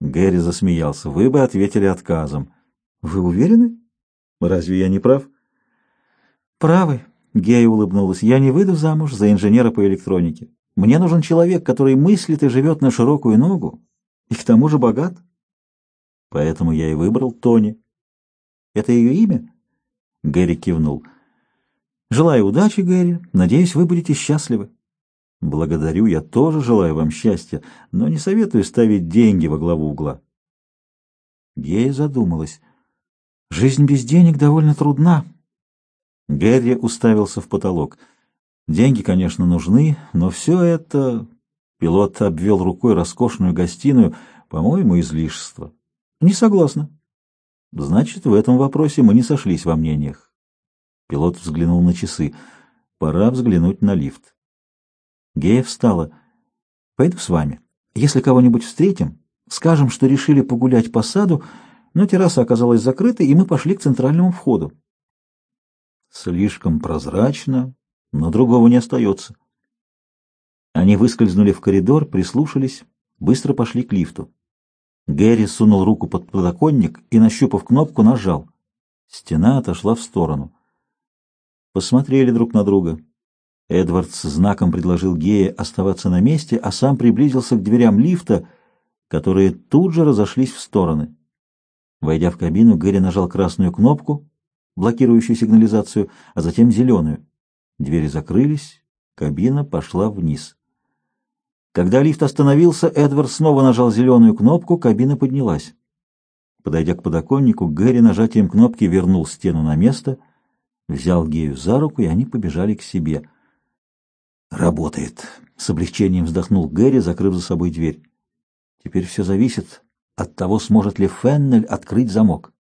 Гэри засмеялся. «Вы бы ответили отказом». «Вы уверены? Разве я не прав?» «Правы», — Гея улыбнулась. «Я не выйду замуж за инженера по электронике. Мне нужен человек, который мыслит и живет на широкую ногу, и к тому же богат. Поэтому я и выбрал Тони. Это ее имя?» Гэри кивнул. «Желаю удачи, Гэри. Надеюсь, вы будете счастливы». Благодарю, я тоже желаю вам счастья, но не советую ставить деньги во главу угла. Гея задумалась. Жизнь без денег довольно трудна. Гэри уставился в потолок. Деньги, конечно, нужны, но все это... Пилот обвел рукой роскошную гостиную, по-моему, излишество. Не согласна. Значит, в этом вопросе мы не сошлись во мнениях. Пилот взглянул на часы. Пора взглянуть на лифт. Гея встала. «Пойду с вами. Если кого-нибудь встретим, скажем, что решили погулять по саду, но терраса оказалась закрытой, и мы пошли к центральному входу». «Слишком прозрачно, но другого не остается». Они выскользнули в коридор, прислушались, быстро пошли к лифту. Гэри сунул руку под подоконник и, нащупав кнопку, нажал. Стена отошла в сторону. Посмотрели друг на друга. Эдвардс знаком предложил Гее оставаться на месте, а сам приблизился к дверям лифта, которые тут же разошлись в стороны. Войдя в кабину, Гэри нажал красную кнопку, блокирующую сигнализацию, а затем зеленую. Двери закрылись, кабина пошла вниз. Когда лифт остановился, Эдвард снова нажал зеленую кнопку, кабина поднялась. Подойдя к подоконнику, Гэри нажатием кнопки вернул стену на место, взял Гею за руку, и они побежали к себе — Работает. С облегчением вздохнул Гэри, закрыв за собой дверь. Теперь все зависит от того, сможет ли Феннель открыть замок.